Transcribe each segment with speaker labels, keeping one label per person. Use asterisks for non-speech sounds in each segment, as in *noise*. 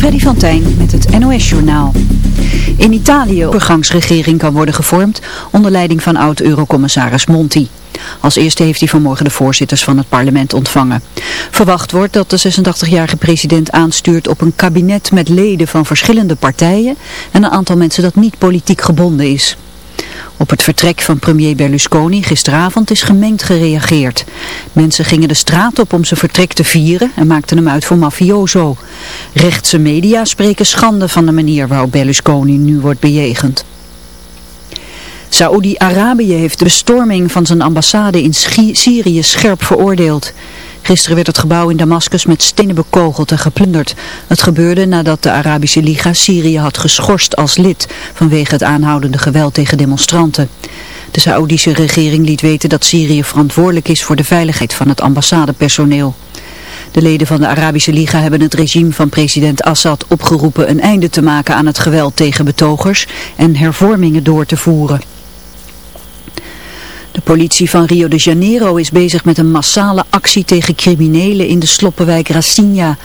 Speaker 1: Freddy van Tijn met het NOS-journaal. In Italië een overgangsregering kan worden gevormd onder leiding van oud-eurocommissaris Monti. Als eerste heeft hij vanmorgen de voorzitters van het parlement ontvangen. Verwacht wordt dat de 86-jarige president aanstuurt op een kabinet met leden van verschillende partijen en een aantal mensen dat niet politiek gebonden is. Op het vertrek van premier Berlusconi gisteravond is gemengd gereageerd. Mensen gingen de straat op om zijn vertrek te vieren en maakten hem uit voor mafioso. Rechtse media spreken schande van de manier waarop Berlusconi nu wordt bejegend. Saoedi-Arabië heeft de bestorming van zijn ambassade in Syrië scherp veroordeeld. Gisteren werd het gebouw in Damascus met stenen bekogeld en geplunderd. Het gebeurde nadat de Arabische Liga Syrië had geschorst als lid vanwege het aanhoudende geweld tegen demonstranten. De Saoedische regering liet weten dat Syrië verantwoordelijk is voor de veiligheid van het ambassadepersoneel. De leden van de Arabische Liga hebben het regime van president Assad opgeroepen een einde te maken aan het geweld tegen betogers en hervormingen door te voeren. De politie van Rio de Janeiro is bezig met een massale actie tegen criminelen in de sloppenwijk Racinha.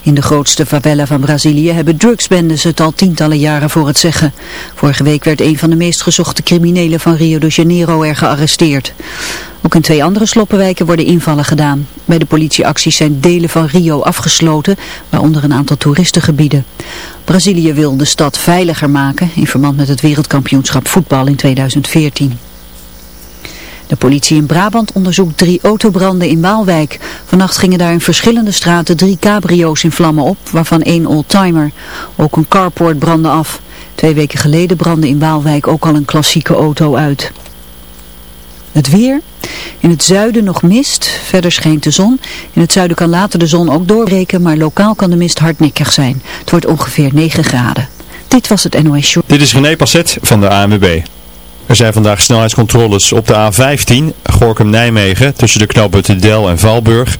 Speaker 1: In de grootste favela van Brazilië hebben drugsbendes het al tientallen jaren voor het zeggen. Vorige week werd een van de meest gezochte criminelen van Rio de Janeiro er gearresteerd. Ook in twee andere sloppenwijken worden invallen gedaan. Bij de politieacties zijn delen van Rio afgesloten, waaronder een aantal toeristengebieden. Brazilië wil de stad veiliger maken in verband met het wereldkampioenschap voetbal in 2014. De politie in Brabant onderzoekt drie autobranden in Waalwijk. Vannacht gingen daar in verschillende straten drie cabrio's in vlammen op, waarvan één oldtimer. Ook een carport brandde af. Twee weken geleden brandde in Waalwijk ook al een klassieke auto uit. Het weer. In het zuiden nog mist, verder schijnt de zon. In het zuiden kan later de zon ook doorbreken, maar lokaal kan de mist hardnekkig zijn. Het wordt ongeveer 9 graden. Dit was het NOS Show.
Speaker 2: Dit is René Passet van de ANWB. Er zijn vandaag snelheidscontroles op de A15, Gorkum-Nijmegen, tussen de knooppunten Del en Valburg.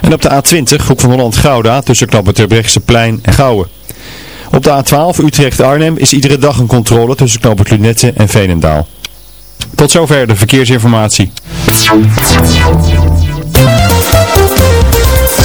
Speaker 2: En op de A20, Hoek van Holland-Gouda, tussen knooppunt plein en Gouwen. Op de A12, Utrecht-Arnhem, is iedere dag een controle tussen knooppunt Lunette en Veenendaal. Tot zover de verkeersinformatie.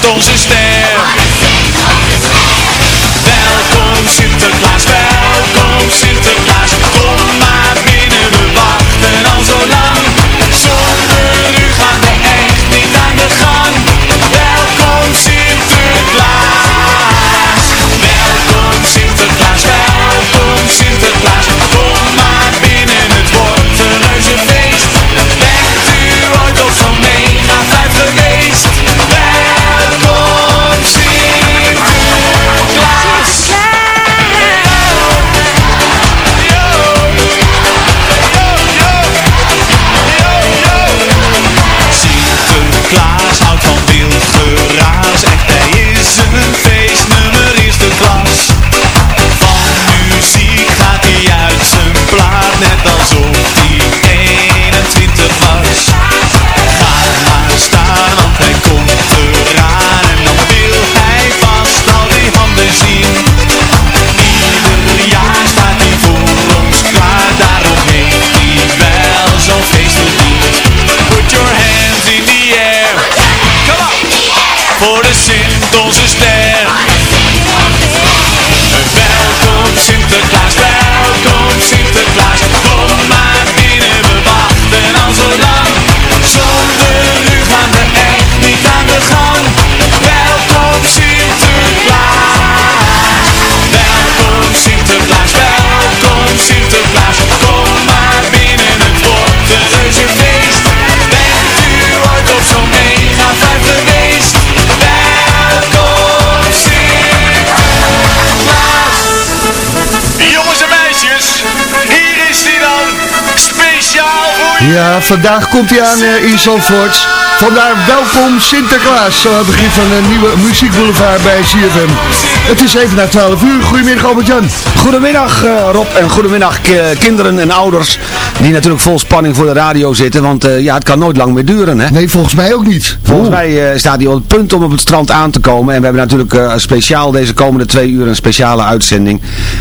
Speaker 3: Sint
Speaker 4: Ja, vandaag komt hij aan uh, in Zandvoort. Vandaar welkom Sinterklaas. Zo aan het begin van een nieuwe muziekboulevard bij CFM. Het is even na 12 uur. Goedemiddag Albert-Jan.
Speaker 5: Goedemiddag uh, Rob en goedemiddag kinderen en ouders. Die natuurlijk vol spanning voor de radio zitten. Want uh, ja, het kan nooit lang meer duren hè.
Speaker 4: Nee, volgens mij ook niet.
Speaker 5: Volgens Oeh. mij staat hij op het punt om op het strand aan te komen. En we hebben natuurlijk speciaal deze komende twee uur een speciale uitzending.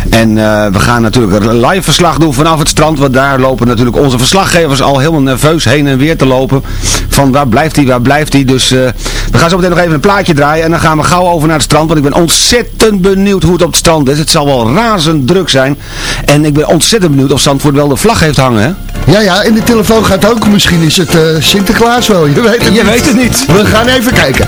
Speaker 5: En we gaan natuurlijk een live verslag doen vanaf het strand. Want daar lopen natuurlijk onze verslaggevers al helemaal nerveus heen en weer te lopen. Van waar blijft hij, waar blijft hij. Dus uh, we gaan zo meteen nog even een plaatje draaien. En dan gaan we gauw over naar het strand. Want ik ben ontzettend benieuwd hoe het op het strand is. Het zal wel razend druk zijn. En ik ben ontzettend benieuwd of Zandvoort wel de vlag heeft hangen. Hè?
Speaker 4: Ja, ja, en de telefoon gaat ook. Misschien is het uh, Sinterklaas wel. Je weet het,
Speaker 5: Je weet het niet.
Speaker 4: We gaan even kijken.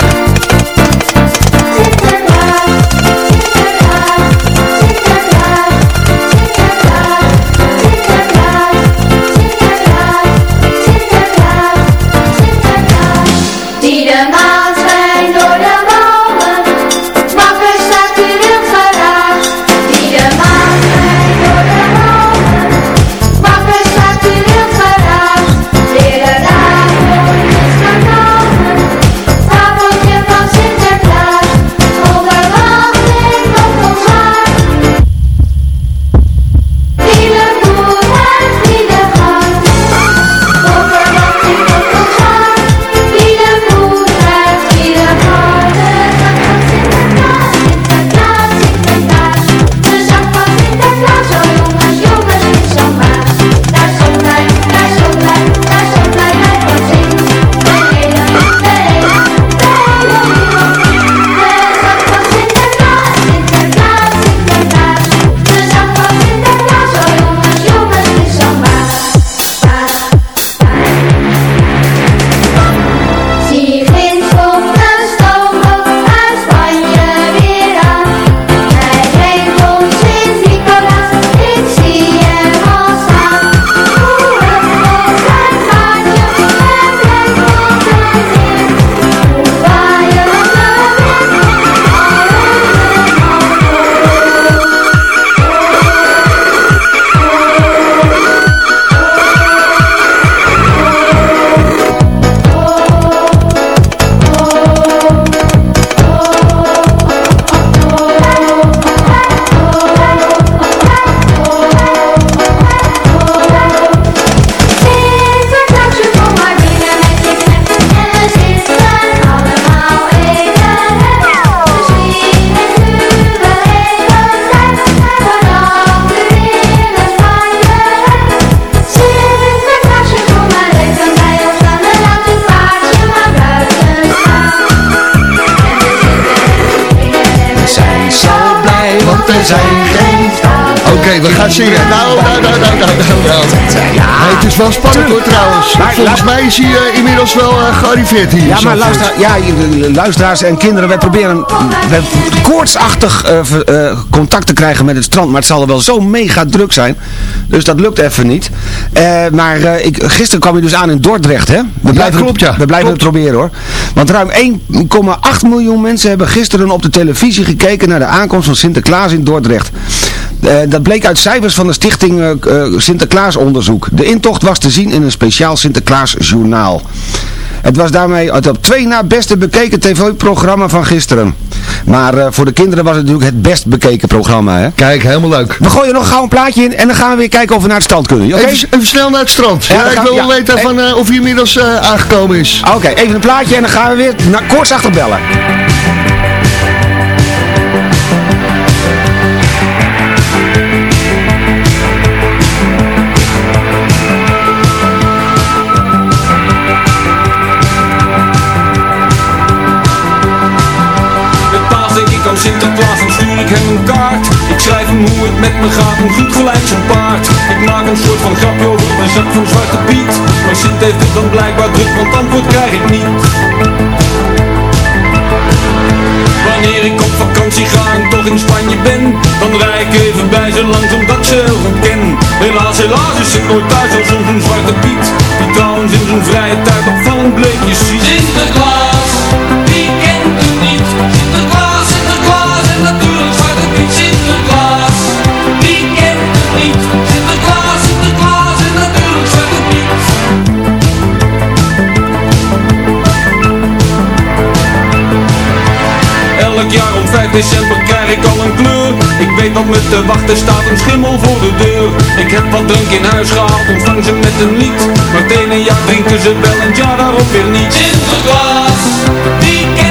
Speaker 4: We gaan zingen. Nou, nou, nou, nou, nou, nou. Ja. het is wel spannend hoor trouwens. Maar, Volgens mij is hij uh, inmiddels wel uh, gearriveerd hier.
Speaker 5: Ja, maar luister, ja, luisteraars en kinderen, wij proberen wij koortsachtig uh, contact te krijgen met het strand. Maar het zal er wel zo mega druk zijn. Dus dat lukt even niet. maar ik, gisteren kwam je dus aan in Dordrecht, hè?
Speaker 4: We blijven, ja, klopt, ja.
Speaker 5: We blijven klopt. het proberen hoor. Want ruim 1,8 miljoen mensen hebben gisteren op de televisie gekeken naar de aankomst van Sinterklaas in Dordrecht. Uh, dat bleek uit cijfers van de stichting uh, Sinterklaas onderzoek. De intocht was te zien in een speciaal Sinterklaas journaal. Het was daarmee het op twee na beste bekeken tv-programma van gisteren. Maar uh, voor de kinderen was het natuurlijk het best bekeken programma. Hè?
Speaker 4: Kijk, helemaal leuk.
Speaker 5: We gooien nog gauw een plaatje in en dan gaan we weer kijken of we naar het strand kunnen.
Speaker 4: Okay? Even, even, snel naar het strand. Ja, ja ik wil wel weten van, uh, of hij inmiddels uh, aangekomen is.
Speaker 5: Oké, okay, even een plaatje en dan gaan we weer naar koortsachtig bellen.
Speaker 6: Hoe het met me gaat, een goed gelijk paard. Ik maak een soort van grapje over mijn zak van Zwarte Piet. Maar Sint heeft het dan blijkbaar druk, want antwoord krijg ik niet. Wanneer ik op vakantie ga en toch in Spanje ben Dan rij ik even bij ze langs omdat ze heel ken Helaas, helaas is ik nooit thuis als een Zwarte Piet Die trouwens in zijn vrije tijd december krijg ik al een kleur. Ik weet wat me te wachten staat, een schimmel voor de deur. Ik heb wat drank in huis gehaald, ontvang ze met een lied. Maar het ene jaar drinken ze wel en het jaar daarop weer niet. Wie kent het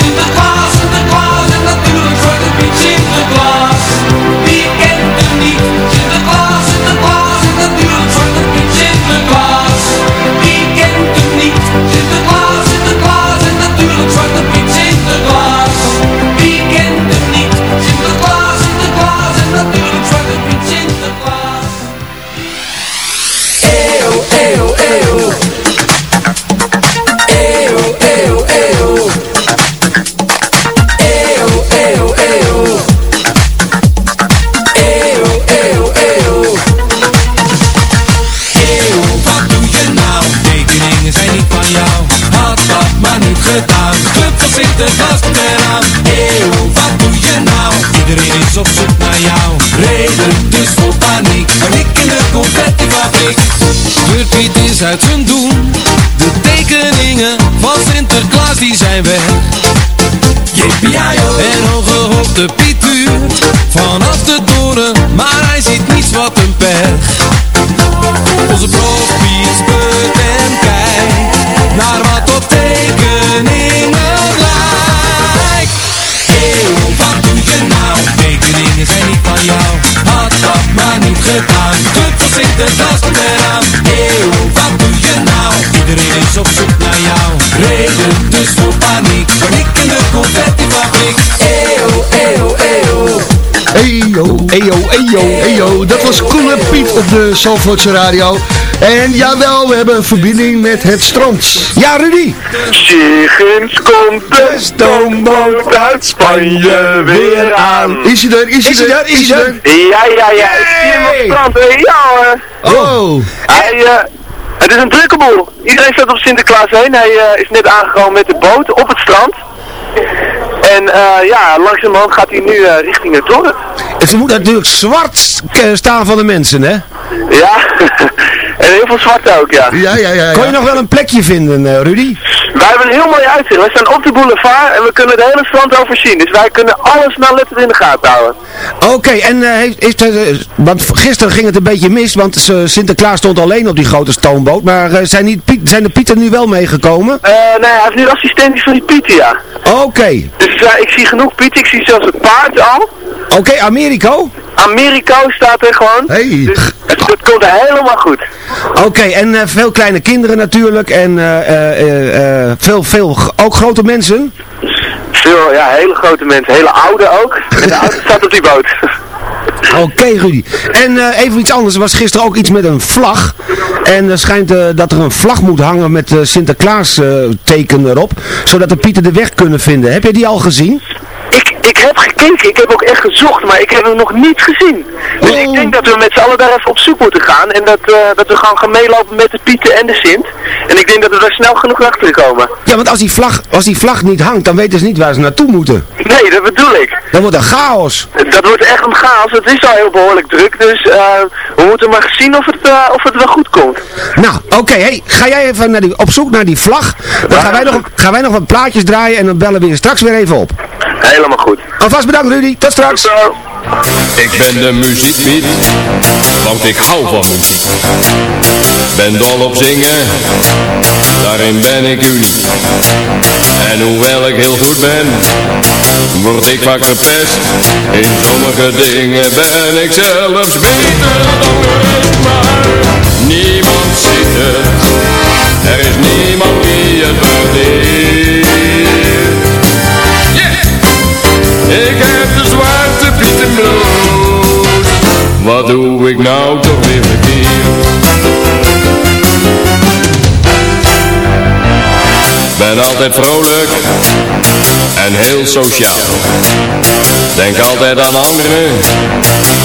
Speaker 7: Eyo, eyo, eyo. Dat was Koele Piet op de Zalvoortse radio. En jawel, we hebben een verbinding met het strand.
Speaker 5: Ja, Rudy.
Speaker 8: Zigens komt de stoomboot uit Spanje weer aan.
Speaker 7: Is hij er? Is hij er?
Speaker 5: Is hij er?
Speaker 8: Ja, ja, ja. Ik zie hem op het strand. hè. Ja hoor.
Speaker 7: Oh,
Speaker 8: Hij, eh, het is een drukke boel. Iedereen staat op Sinterklaas heen. Hij eh, is net aangekomen met de boot op het strand. En eh, ja, langzamerhand gaat hij nu eh, richting het dorp.
Speaker 5: Het moet natuurlijk zwart eh, staan van de mensen, hè?
Speaker 8: Ja, *laughs* heel veel zwart ook, ja.
Speaker 7: ja, ja, ja.
Speaker 5: Kon je
Speaker 7: ja.
Speaker 5: nog wel een plekje vinden, eh, Rudy?
Speaker 8: Wij hebben een heel mooi uitzicht. Wij staan op de boulevard en we kunnen het hele strand overzien. Dus wij kunnen alles nauwlettend in de gaten houden.
Speaker 5: Oké, en eh, heeft, heeft, eh, want gisteren ging het een beetje mis, want Sinterklaas stond alleen op die grote stoomboot. Maar eh, zijn, niet, Piet, zijn de Pieten nu wel meegekomen?
Speaker 8: Eh, nee, hij heeft nu assistentie van die Piet, ja.
Speaker 5: Oké,
Speaker 8: Dus ik zie genoeg Piet, ik zie zelfs het paard al.
Speaker 5: oké, Americo?
Speaker 8: Americo staat er gewoon.
Speaker 7: Hey.
Speaker 8: Dus komt helemaal goed.
Speaker 5: Oké, en eh, veel kleine kinderen natuurlijk en eh, eh, veel, veel, ook grote mensen.
Speaker 8: Veel, ja, hele grote mensen, hele oude ook. En de oude staat op die boot. *laughs*
Speaker 5: Oké, Rudy. En even iets anders. Er was gisteren ook iets met een vlag. En er schijnt dat er een vlag moet hangen met Sinterklaas teken erop. Zodat de pieten de weg kunnen vinden. Heb je die al gezien?
Speaker 8: Ik, ik heb gekeken, ik heb ook echt gezocht, maar ik heb hem nog niet gezien. Dus ik denk dat we met z'n allen daar even op zoek moeten gaan. En dat, eh, dat we gewoon gaan meelopen met de Pieten en de Sint. En ik denk dat we daar snel genoeg achter komen.
Speaker 5: Ja, want als die, vlag, als die vlag niet hangt, dan weten ze niet waar ze naartoe moeten.
Speaker 8: Nee, dat bedoel ik.
Speaker 5: Dan wordt een chaos.
Speaker 8: Dat wordt echt een chaos. Het is al heel behoorlijk druk, dus eh, we moeten maar zien of het, eh, of het wel goed komt.
Speaker 5: Nou, oké, hey, ga jij even naar die, op zoek naar die vlag. Dan gaan wij, nog, gaan wij nog wat plaatjes draaien en dan bellen we je straks weer even op.
Speaker 8: Helemaal goed.
Speaker 5: Alvast bedankt Rudy, tot straks.
Speaker 9: Ik ben de muziekpiet, want ik hou van muziek. Ben dol op zingen, daarin ben ik uniek. En hoewel ik heel goed ben, word ik vaak gepest. In sommige dingen ben ik zelfs beter dan de rest, maar niemand ziet het. Er is niemand die het waardeert. Wat doe ik nou toch weer verkeerd? Ben altijd vrolijk en heel sociaal. Denk altijd aan anderen,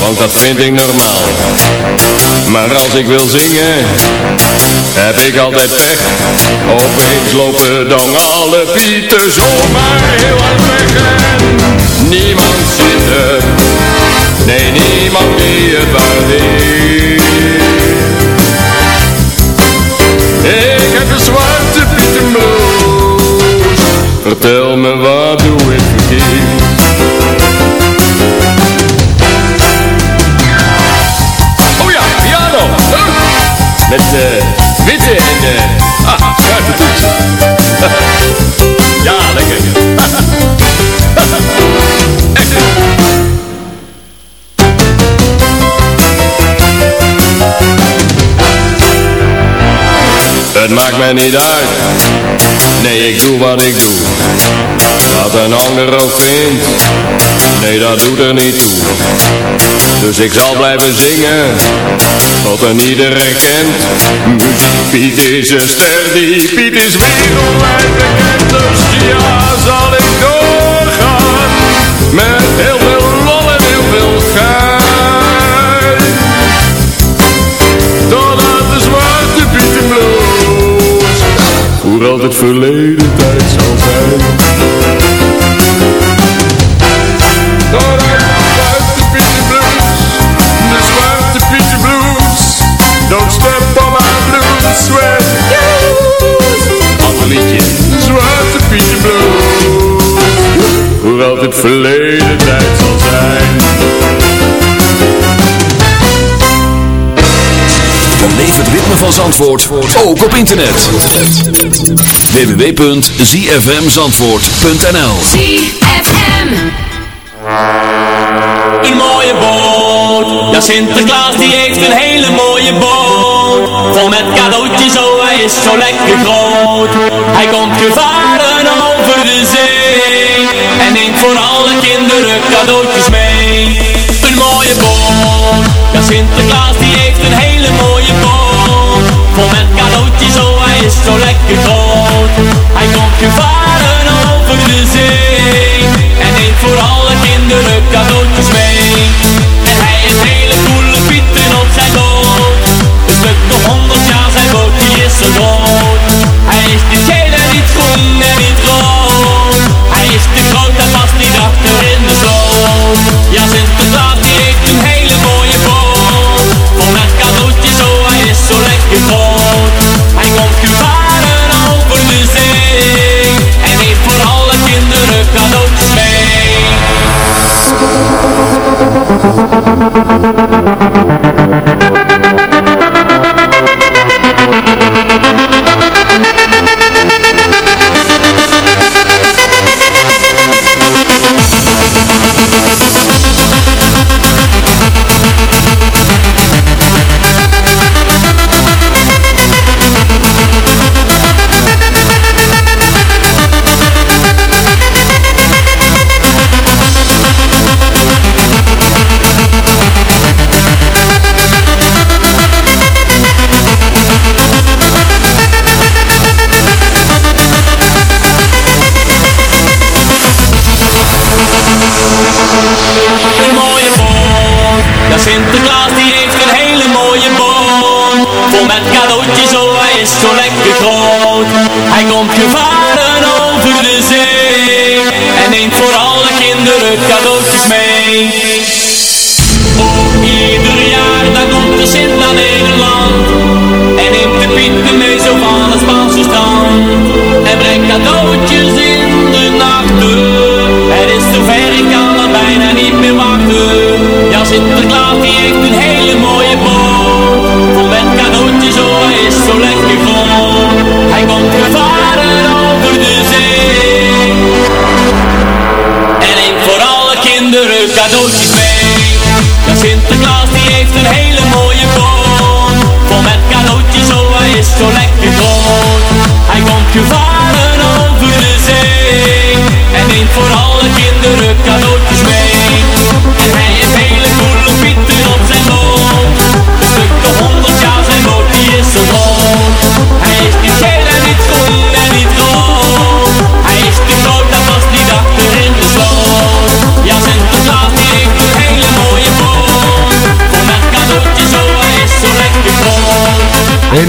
Speaker 9: want dat vind ik normaal. Maar als ik wil zingen, heb ik altijd pech. Opeens lopen dan alle pieten zomaar heel hard weg. En niemand ziet het, nee niemand die het waardeert. Ik heb een zwarte pietenbloes Vertel me wat doe ik verkeerd? Oh ja, piano? Met eh witte en eh ah, zwarte toetsen. *laughs* Ja, lekker *laughs* Het maakt mij niet uit. Nee, ik doe wat ik doe. Wat een ander ook vindt. Nee, dat doet er niet toe. Dus ik zal blijven zingen Tot een ieder herkent Muziek Piet is een ster Die Piet is wereldwijd bekend Dus ja, Voor altijd verleden tijd zal zijn. Zwarte Pietenbloes De zwarte Pietenbloes Don't step on my blues sweat Ander liedje. De zwarte Pietenbloes Voor altijd verleden tijd
Speaker 10: Beleef het ritme van Zandvoort ook op internet. www.zfmzandvoort.nl
Speaker 11: ZFM. Een mooie boot. Ja, Sinterklaas die heeft een hele mooie boot. Vol met cadeautjes, oh hij is zo lekker groot. Hij komt gevaren over de zee. En neemt voor alle kinderen cadeautjes mee. Een mooie boot. Ja, Sinterklaas die heeft Hij komt gevaren over de zee. En neemt voor alle kinderen cadeautjes mee. En hij is hele coole pieten op zijn boot. Het stuk nog honderd jaar zijn boot, die is zo groot. Hij is niet geel en niet groen en niet rood. Hij is te groot, en past niet achter in de sloot. Ja, Sinterklaas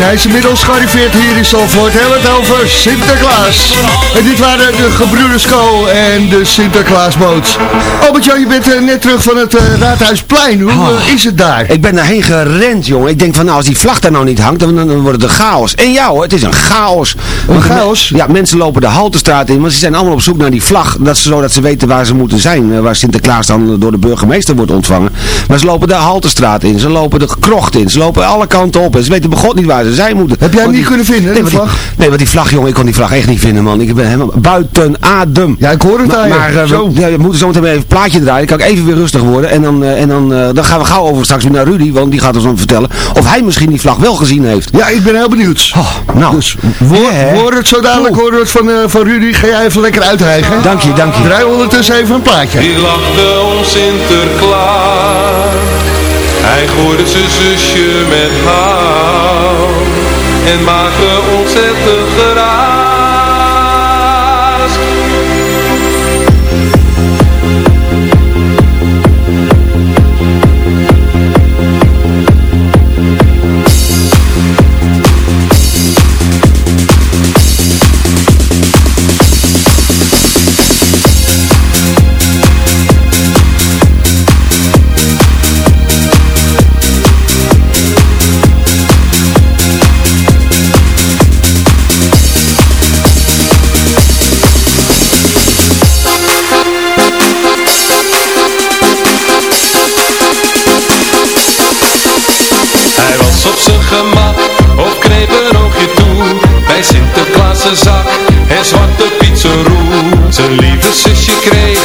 Speaker 11: hij is
Speaker 7: inmiddels gearriveerd hier in Zandvoort. Hebben het over Sinterklaas. En dit waren de gebroeders Co en de Sinterklaasboot. Albert-Jan, je bent eh, net terug van het eh, Raadhuisplein. Hoe eh, is het daar?
Speaker 5: Ik ben daarheen gerend, jongen. Ik denk van, nou, als die vlag daar nou niet hangt, dan, dan wordt het een chaos. En ja hoor, het is een chaos. De
Speaker 7: chaos?
Speaker 5: Ja, mensen lopen de Haltestraat in, want ze zijn allemaal op zoek naar die vlag. Dat ze, zodat ze weten waar ze moeten zijn. Waar Sinterklaas dan door de burgemeester wordt ontvangen. Maar ze lopen de Haltestraat in, ze lopen de krocht in, ze lopen alle kanten op. En ze weten begot niet waar ze zijn moeten.
Speaker 7: Heb jij hem niet
Speaker 5: die-
Speaker 7: kunnen vinden,
Speaker 5: nee,
Speaker 7: de
Speaker 5: want die-
Speaker 7: vlag?
Speaker 5: nee, want die vlag, jongen, ik kon die vlag echt niet vinden, man. Ik ben helemaal buiten adem.
Speaker 7: Ja, ik hoor het
Speaker 5: Maar,
Speaker 7: je.
Speaker 5: maar eh,
Speaker 7: Zo.
Speaker 5: we, ja, we moeten zo meteen even een plaatje draaien. Dan kan ik even weer rustig worden. En dan, eh, en dan, eh, dan gaan we gauw over straks weer naar Rudy. Want die gaat ons dan vertellen of hij misschien die vlag wel gezien heeft.
Speaker 7: Ja, ik ben heel benieuwd.
Speaker 5: Oh, nou,
Speaker 7: Dus woor, het zo dadelijk, hoor het van, eh, van Rudy. Ga jij even lekker uithijgen.
Speaker 5: Dank je, dank je.
Speaker 7: Draai ondertussen even een plaatje.
Speaker 6: Die lachte om Sinterklaas. Hij gooide zijn zusje met hout. En maakte ontzettend geraas. Gemak, of kreeg een oogje toe Bij Sinterklaas zak en zwarte Piet zijn Zijn lieve zusje kreeg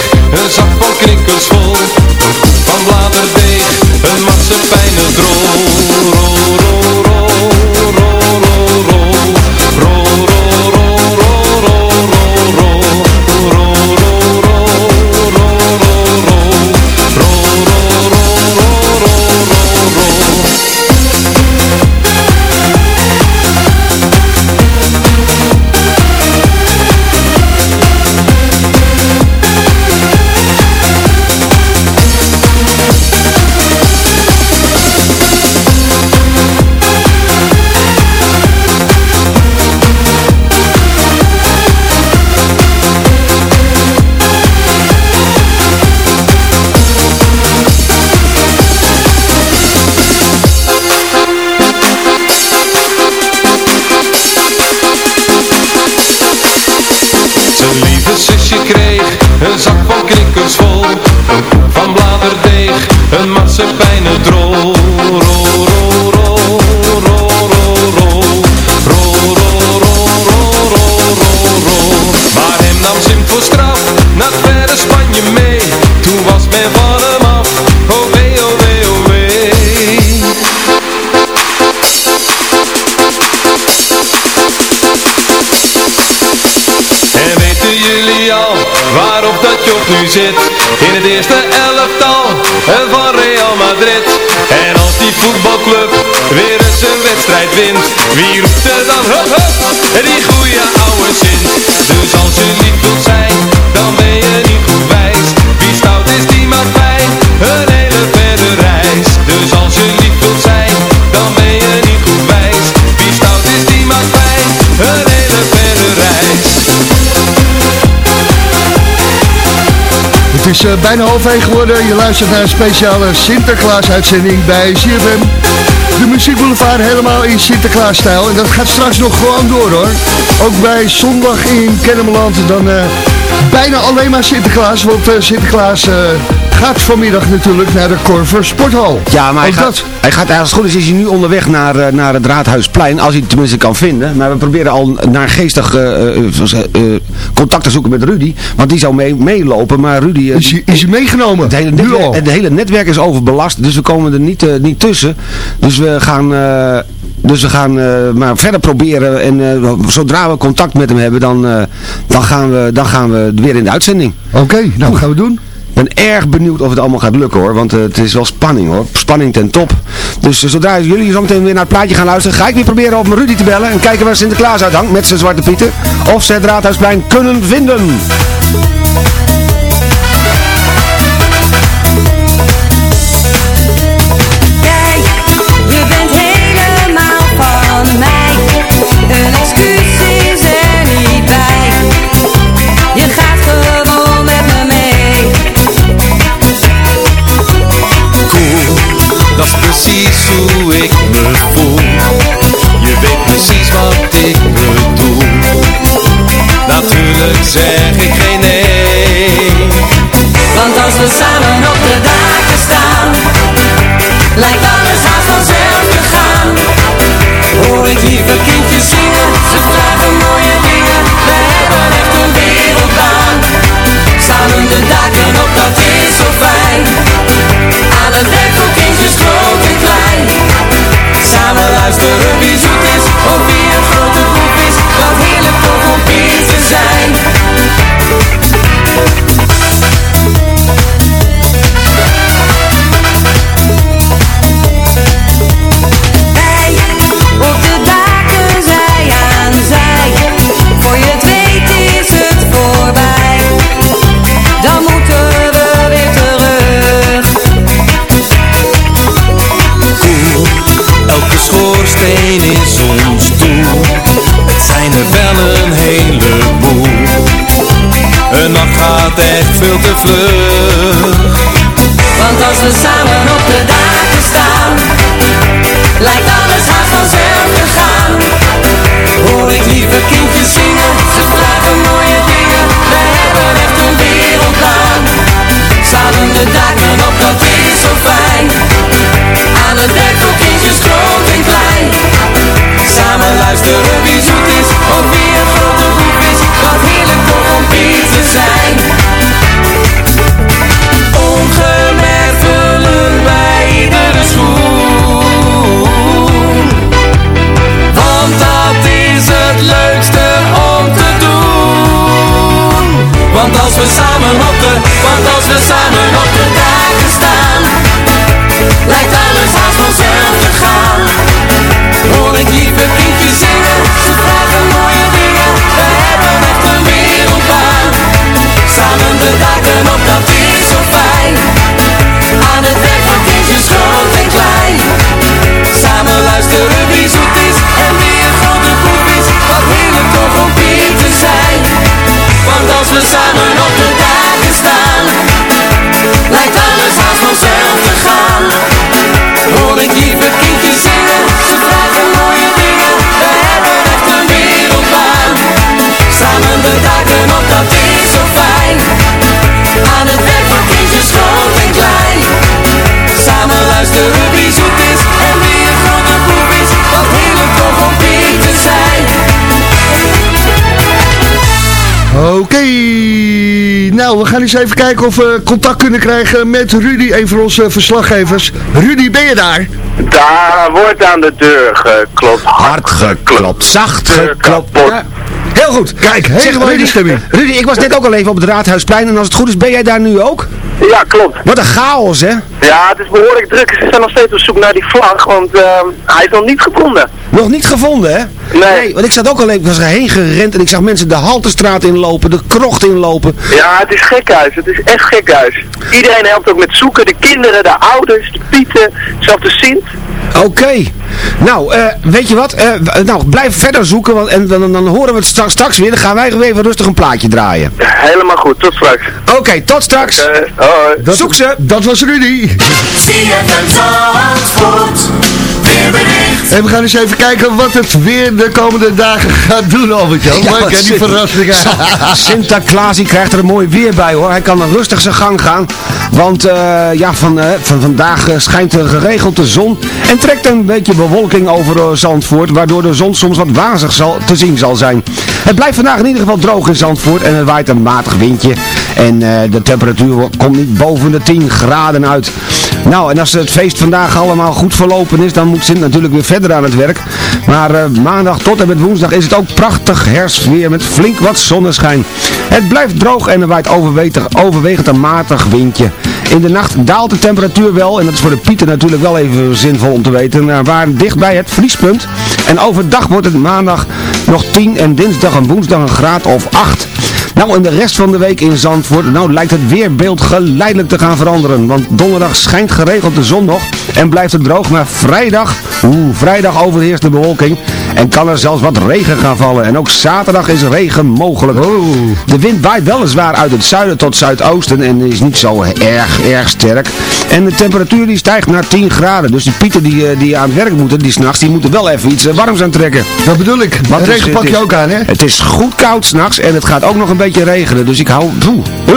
Speaker 6: altijd wint. Wie roept er dan hup hup, die goede oude zin? Dus als je niet wilt zijn, dan ben je niet goed wijs. Wie stout is die maakt pijn, een hele verre reis. Dus als je niet wilt zijn, dan ben je niet goed wijs. Wie stout is die maakt pijn, een hele verre reis.
Speaker 7: Het is eh, bijna half één geworden, je luistert naar een speciale Sinterklaas uitzending bij CFM de muziekboulevard helemaal in Sinterklaas-stijl. En dat gaat straks nog gewoon door hoor. Ook bij zondag in Kennemerland. Dan eh, bijna alleen maar Sinterklaas. Want eh, Sinterklaas eh, gaat vanmiddag natuurlijk naar de Corver Sporthal.
Speaker 12: Ja, maar hij gaat,
Speaker 7: dat.
Speaker 12: hij gaat, als het goed is, is hij nu onderweg naar, eh, naar het Raadhuisplein. Als hij het tenminste kan vinden. Maar we proberen al naar geestig eh, eh, contact te zoeken met Rudy. Want die zou mee, meelopen. Maar Rudy...
Speaker 7: Is hij, is hij meegenomen?
Speaker 12: het hele, netwerk, het hele netwerk is overbelast. Dus we komen er niet, niet tussen. Dus we gaan... dus we gaan maar verder proberen en zodra we contact met hem hebben, dan, dan, gaan we, dan gaan we weer in de uitzending.
Speaker 7: Oké, nou gaan we doen.
Speaker 12: Ben erg benieuwd of het allemaal gaat lukken hoor, want eh, het is wel spanning hoor. Spanning ten top. Dus eh, zodra jullie zo meteen weer naar het plaatje gaan luisteren, ga ik weer proberen mijn Rudy te bellen en kijken waar Sinterklaas uithangt met zijn zwarte pieten. Of ze het Raadhuisplein kunnen vinden.
Speaker 13: We gaan
Speaker 7: eens even kijken of we contact kunnen krijgen met Rudy, een van onze verslaggevers. Rudy, ben je daar?
Speaker 8: Daar wordt aan de deur geklopt.
Speaker 12: Hard geklopt, zacht geklopt. Ja, heel goed.
Speaker 7: Kijk, helemaal in de stemming.
Speaker 12: Rudy, ik was net ook al even op het Raadhuisplein en als het goed is ben jij daar nu ook?
Speaker 8: Ja, klopt.
Speaker 12: Wat een chaos hè?
Speaker 8: Ja, het is behoorlijk druk. Ze zijn nog steeds op zoek naar die vlag, want ehm, hij is nog niet gevonden.
Speaker 12: Nog niet gevonden hè?
Speaker 8: Nee.
Speaker 12: want ik zat ook al even, ik was erheen gerend en ik zag mensen de Haltestraat inlopen, de krocht inlopen.
Speaker 8: Ja, het is gekhuis. Het is echt gekhuis. Iedereen helpt ook met zoeken. De kinderen, de ouders, de pieten, zelfs de Sint.
Speaker 5: Oké. Nou, eh, weet je wat? Eh, nou, blijf verder zoeken, want, en dan, dan horen we het straks, straks weer. Dan gaan wij weer even rustig een plaatje draaien.
Speaker 8: Helemaal goed, tot straks.
Speaker 5: Oké, tot straks.
Speaker 8: Eh, hoi.
Speaker 5: Zoek ze.
Speaker 7: Dat was Rudy.
Speaker 14: ZFM Zandvoort, weerbericht.
Speaker 7: En we gaan eens even kijken wat het weer de komende dagen gaat doen, Albert-Jan. Leuk, hè, die verrassingen.
Speaker 5: Sinterklaas krijgt er een mooi weer bij hoor. Hij kan dan rustig zijn gang gaan. Want eh, ja, van, eh, van vandaag eh, schijnt er geregeld de zon. En trekt een beetje bewolking over Zandvoort. Waardoor de zon soms wat wazig zal, te zien zal zijn. Het blijft vandaag in ieder geval droog in Zandvoort. En er waait een matig windje. En eh, de temperatuur komt niet boven de 10 graden uit. Nou, en als het feest vandaag allemaal goed verlopen is, dan moet Sint natuurlijk weer verder aan het werk. Maar eh, maandag tot en met woensdag is het ook prachtig herfstweer met flink wat zonneschijn. Het blijft droog en er waait overwegend, een matig windje. In de nacht daalt de temperatuur wel, en dat is voor de pieten natuurlijk wel even zinvol om te weten, naar waar dichtbij het vriespunt. En overdag wordt het maandag nog 10 en dinsdag en woensdag een graad of 8. Nou, en de rest van de week in Zandvoort, nou lijkt het weerbeeld geleidelijk te gaan veranderen. Want donderdag schijnt geregeld de zon nog en blijft het droog. Maar vrijdag, oeh, vrijdag overheerst de bewolking en kan er zelfs wat regen gaan vallen. En ook zaterdag is regen mogelijk. De wind waait weliswaar uit het zuiden tot zuidoosten en is niet zo erg, erg sterk. En de temperatuur die stijgt naar 10 graden. Dus die pieten die, eh, die aan het werk moeten, die s'nachts, die moeten wel even iets eh, warms aantrekken.
Speaker 7: Dat bedoel ik.
Speaker 5: Want is-
Speaker 7: regenpak
Speaker 5: het
Speaker 7: je ook aan, hè?
Speaker 5: Het is goed koud s'nachts en het gaat ook nog een beetje regenen. Dus ik hou... Uh,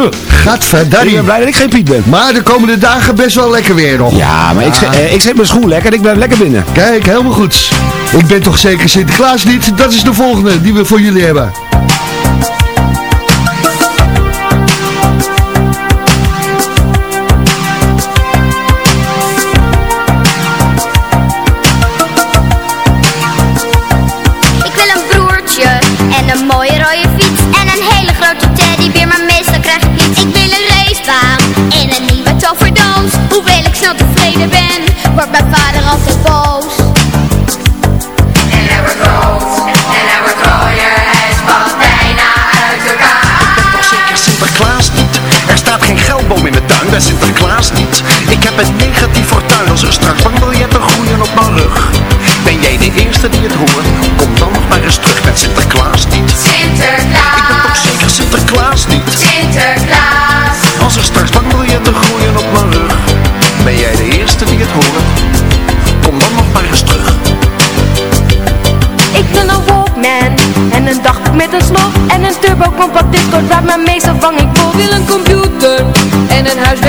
Speaker 5: ik ben blij dat ik geen Piet ben.
Speaker 7: Maar de komende dagen best wel lekker weer nog.
Speaker 5: Ja, maar ik, zet, eh, ik zet mijn schoen lekker en ik blijf lekker binnen.
Speaker 7: Kijk, helemaal goed. Ik ben toch zeker Sinterklaas niet? Dat is de volgende die we voor jullie hebben.
Speaker 4: Ik wil een broertje en een mooie rode fiets en een hele grote teddybeer, maar meestal krijg ik niets. Ik wil een racebaan en een nieuwe toverdoos. Hoewel ik snel tevreden ben, wordt mijn vader altijd boos.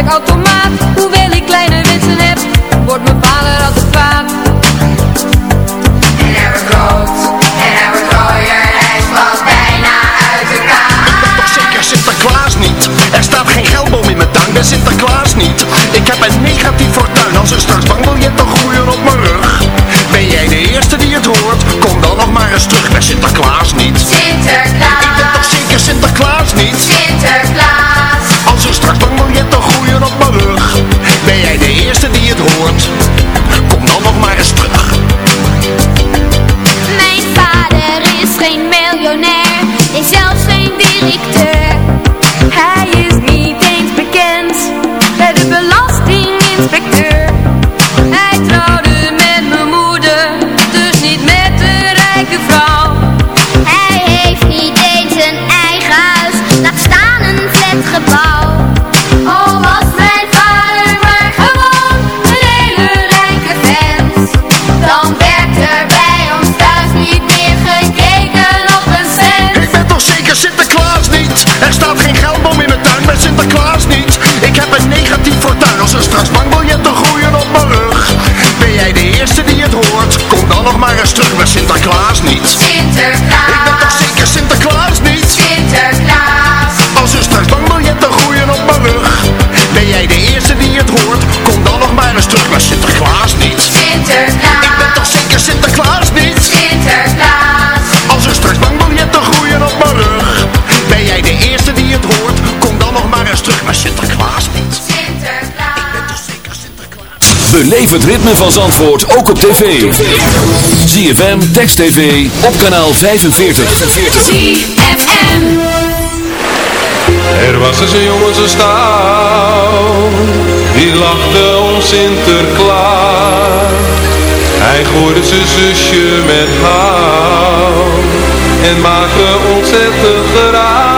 Speaker 4: En
Speaker 15: het
Speaker 10: ritme van Zandvoort ook op tv. ZFM, Text TV, op kanaal 45.
Speaker 12: ZFM.
Speaker 6: Er was eens een jongen zo stout, die lachte om Sinterklaas. Hij gooide zijn zusje met hout en maakte ontzettend geraas.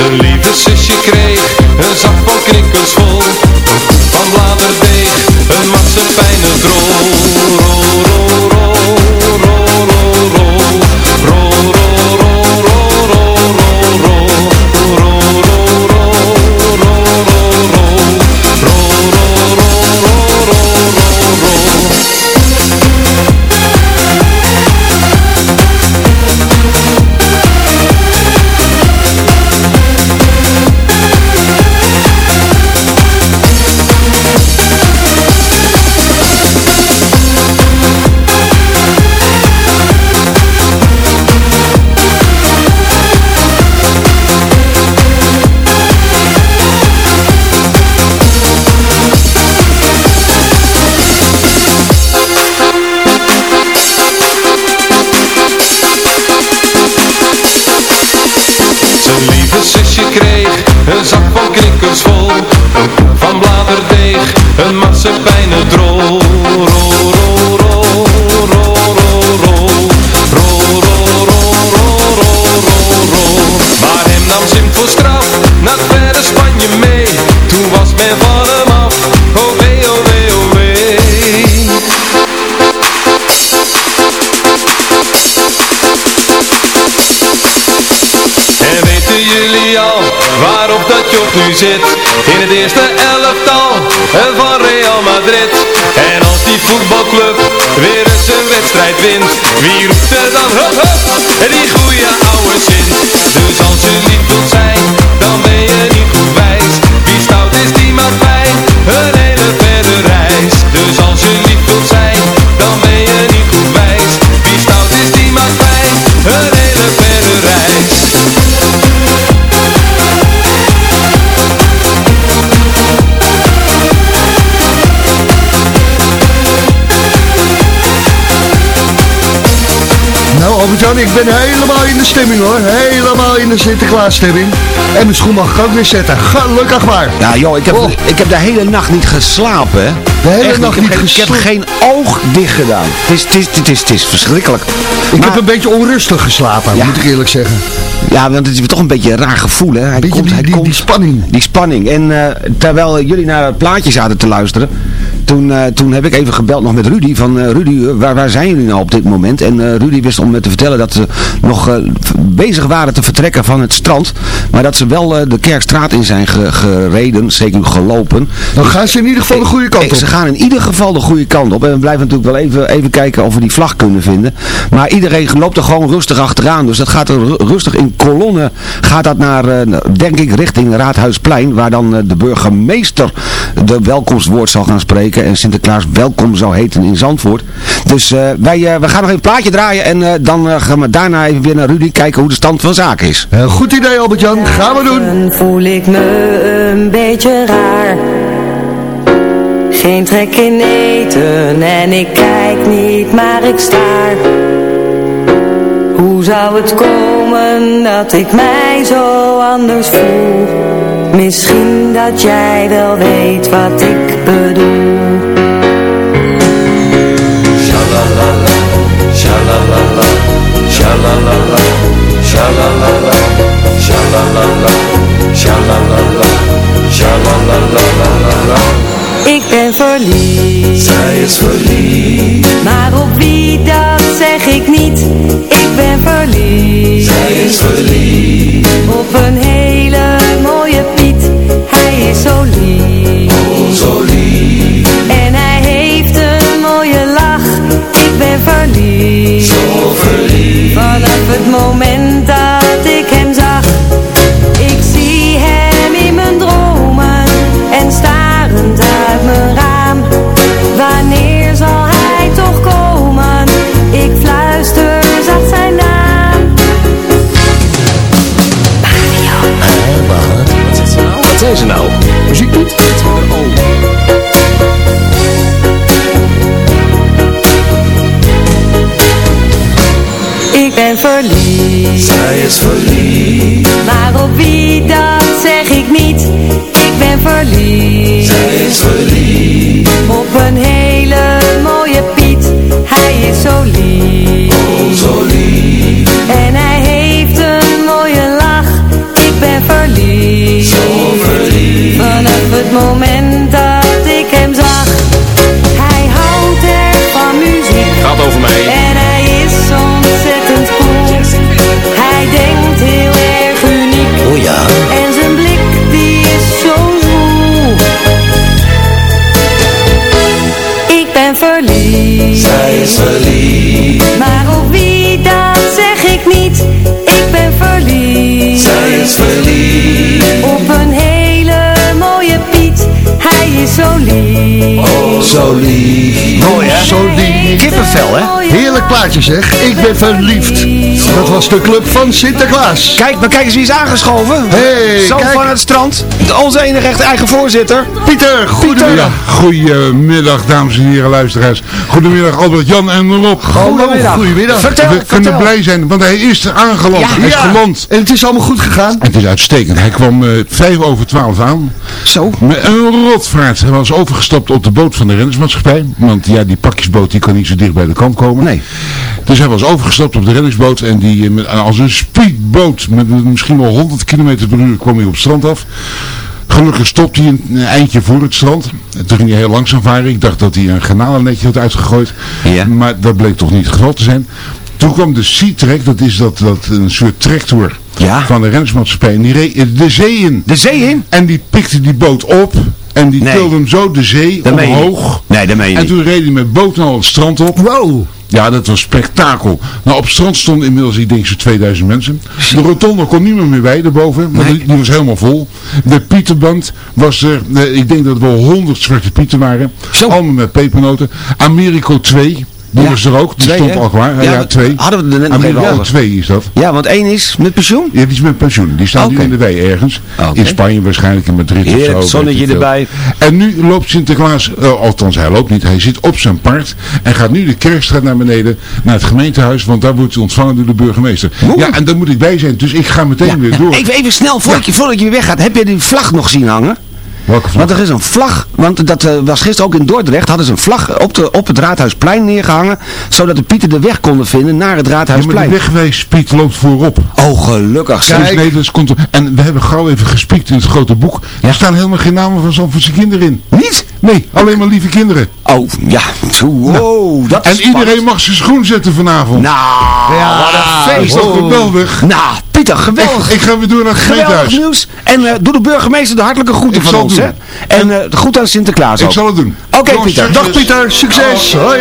Speaker 6: gasoline. Zit? In het eerste elftal van Real Madrid. En als die voetbalclub weer eens een wedstrijd wint, wie roept er dan hup hup? Die goeie
Speaker 7: Albert-Jan, ik ben helemaal in de stemming hoor. Helemaal in de Sinterklaas stemming. En mijn schoen mag ik ook weer zetten. Gelukkig maar.
Speaker 5: Ja joh, ik heb,
Speaker 7: Oh.
Speaker 5: ik heb de hele nacht niet geslapen hè.
Speaker 7: De hele
Speaker 5: Echt
Speaker 7: nacht
Speaker 5: ik heb
Speaker 7: niet
Speaker 5: geen- Ik heb
Speaker 7: geslapen?
Speaker 5: geen oog dicht gedaan. Het is, het is, het is, het is verschrikkelijk.
Speaker 7: Ik
Speaker 5: Maar-
Speaker 7: heb een beetje onrustig geslapen,
Speaker 5: Ja.
Speaker 7: moet ik eerlijk zeggen.
Speaker 5: Ja, want het is toch een beetje een raar gevoel, hè? Hij
Speaker 7: Beetje
Speaker 5: komt,
Speaker 7: die-
Speaker 5: hij
Speaker 7: die-
Speaker 5: komt,
Speaker 7: die spanning.
Speaker 5: Die spanning. En eh, terwijl jullie naar het plaatje zaten te luisteren, toen, eh, toen heb ik even gebeld nog met Rudy. Van eh, Rudy, eh, waar, waar zijn jullie nou op dit moment? En Rudy wist om me te vertellen dat ze nog bezig waren te vertrekken van het strand. Maar dat ze wel de Kerkstraat in zijn ge- gereden, zeker gelopen.
Speaker 7: Dan gaan ze in ieder geval de goede kant op.
Speaker 5: Ze gaan in ieder geval de goede kant op. En we blijven natuurlijk wel even, even kijken of we die vlag kunnen vinden. Maar iedereen loopt er gewoon rustig achteraan. Dus dat gaat er ru- rustig in kolonnen. Gaat dat naar, denk ik, richting Raadhuisplein. Waar dan de burgemeester de welkomstwoord zal gaan spreken. En Sinterklaas welkom zou heten in Zandvoort. Dus eh, wij eh, we gaan nog even een plaatje draaien. En eh, dan eh, gaan we daarna even weer naar Rudy kijken hoe de stand van zaken is.
Speaker 7: Heel goed idee Albert-Jan, gaan we doen.
Speaker 12: Dan voel ik me een beetje raar. Geen trek in eten en ik kijk niet, maar ik staar. Hoe zou het komen dat ik mij zo anders voel? Misschien dat jij wel weet wat ik bedoel.
Speaker 14: Shalalala, shalalala, shalalala, shalalala, shalalala, shalalala, shalalalala.
Speaker 12: Ik ben verliefd.
Speaker 14: Zij is verliefd,
Speaker 12: Maar op wie dat zeg ik niet. Ik ben verliefd.
Speaker 14: zij is verliefd,
Speaker 12: Op een is verliefd.
Speaker 14: Verliefd.
Speaker 12: Maar op wie dat zeg ik niet. Ik ben verliefd.
Speaker 14: Zij is verliefd.
Speaker 12: Op een hele mooie Piet. Hij is zo lief.
Speaker 14: Oh, zo lief.
Speaker 7: Mooi hè? Zo lief.
Speaker 5: Kippenvel, hè?
Speaker 7: Heerlijk plaatje zeg. Ik ben verliefd. Dat was de club van Sinterklaas.
Speaker 5: Kijk, maar kijk eens wie is aangeschoven.
Speaker 7: Hey,
Speaker 5: Zo
Speaker 7: kijk.
Speaker 5: van het strand. Onze enige echte eigen voorzitter.
Speaker 7: Pieter, goedemiddag.
Speaker 16: Goedemiddag, dames en heren luisteraars. Goedemiddag Albert-Jan en Rob.
Speaker 7: Hallo, goedemiddag.
Speaker 5: Vertel,
Speaker 16: We
Speaker 5: vertel.
Speaker 16: kunnen blij zijn, want hij is er aangeland. hij is geland.
Speaker 7: En het is allemaal goed gegaan?
Speaker 16: Het is uitstekend. Hij kwam vijf over twaalf aan.
Speaker 5: Zo.
Speaker 16: Met een rotvaart. Hij was overgestapt op de boot van de rennersmaatschappij. Want ja, die pakjesboot die kan niet zo dicht bij de kant komen.
Speaker 5: Nee.
Speaker 16: Dus hij was overgestapt op de reddingsboot. En die eh, als een speedboot met misschien wel 100 km per uur kwam hij op het strand af. Gelukkig stopte hij een, een eindje voor het strand. En toen ging hij heel langzaam varen. Ik dacht dat hij een garnalennetje had uitgegooid.
Speaker 5: Ja.
Speaker 16: Maar dat bleek toch niet geval te zijn. Toen kwam de Sea-Trek, dat is dat, dat een soort trektour
Speaker 5: Ja.
Speaker 16: van de rennersmaatschappij. En die reed de zee in.
Speaker 5: De zee in?
Speaker 16: En die pikte die boot op. En die
Speaker 5: Nee.
Speaker 16: tilde hem zo de zee
Speaker 5: Dat
Speaker 16: omhoog.
Speaker 5: Nee, dat meen je
Speaker 16: En toen reed hij met boot al het strand op.
Speaker 7: Wow.
Speaker 16: Ja, dat was spektakel. Nou, op het strand stonden inmiddels, ik denk zo'n 2000 mensen. De rotonde kon niemand meer bij, daarboven. Want
Speaker 5: Nee.
Speaker 16: die, die was helemaal vol. De Pieterband was er, eh, ik denk dat er wel 100 zwarte pieten waren.
Speaker 5: Zo.
Speaker 16: Allemaal met pepernoten. Americo 2, was er ook. Die
Speaker 5: Twee,
Speaker 16: stond
Speaker 5: hè?
Speaker 16: al klaar. Ja,
Speaker 5: Ja,
Speaker 16: twee.
Speaker 5: hadden we er net
Speaker 16: Americo
Speaker 5: over.
Speaker 16: 2 is dat.
Speaker 5: Ja, want één is met pensioen.
Speaker 16: Ja, die is met pensioen. Die staat
Speaker 5: Oké.
Speaker 16: nu in de wei ergens. In Spanje waarschijnlijk, in Madrid of
Speaker 5: Heerlijk,
Speaker 16: zo. weet
Speaker 5: zonnetje erbij.
Speaker 16: En nu loopt Sinterklaas, eh, althans hij loopt niet, hij zit op zijn paard en gaat nu de kerkstraat naar beneden, naar het gemeentehuis, want daar wordt hij ontvangen door de burgemeester. Ja, en daar moet ik bij zijn, dus ik ga meteen weer door.
Speaker 5: Even, even snel, voordat, je, voordat je weer weggaat. Heb je die vlag nog zien hangen?
Speaker 16: Welke vlag?
Speaker 5: Want er is een vlag, want dat eh, was gisteren ook in Dordrecht, hadden ze een vlag op, de, op het Raadhuisplein neergehangen, zodat de Pieten de weg konden vinden naar het
Speaker 16: Ja, maar de
Speaker 5: Raadhuisplein.
Speaker 16: wegwijs Piet loopt voorop.
Speaker 5: Oh, gelukkig.
Speaker 16: Nederlands komt er- En we hebben gauw even gespiekt in het grote boek. Er staan helemaal geen namen van Zandvoortse kinderen in.
Speaker 5: Niet?
Speaker 16: Nee, alleen maar lieve kinderen.
Speaker 5: Oh, ja. Wow, dat
Speaker 16: En
Speaker 5: is
Speaker 16: iedereen
Speaker 5: spannend.
Speaker 16: mag zijn schoen zetten vanavond.
Speaker 5: Nou,
Speaker 7: Ja,
Speaker 5: wat een
Speaker 16: Dat is
Speaker 5: feest.
Speaker 16: geweldig?
Speaker 5: Nou, Pieter, geweldig.
Speaker 16: Ik, ik ga weer door naar het
Speaker 5: Geweldig nieuws. En eh, doe de burgemeester de hartelijke groeten
Speaker 16: Ik
Speaker 5: van
Speaker 16: zal
Speaker 5: ons,
Speaker 16: doen.
Speaker 5: hè. En eh, goed aan Sinterklaas
Speaker 16: Ik
Speaker 5: ook.
Speaker 16: zal het doen.
Speaker 5: Oké, Pieter.
Speaker 16: succes.
Speaker 7: Dag Pieter, succes. Hoi.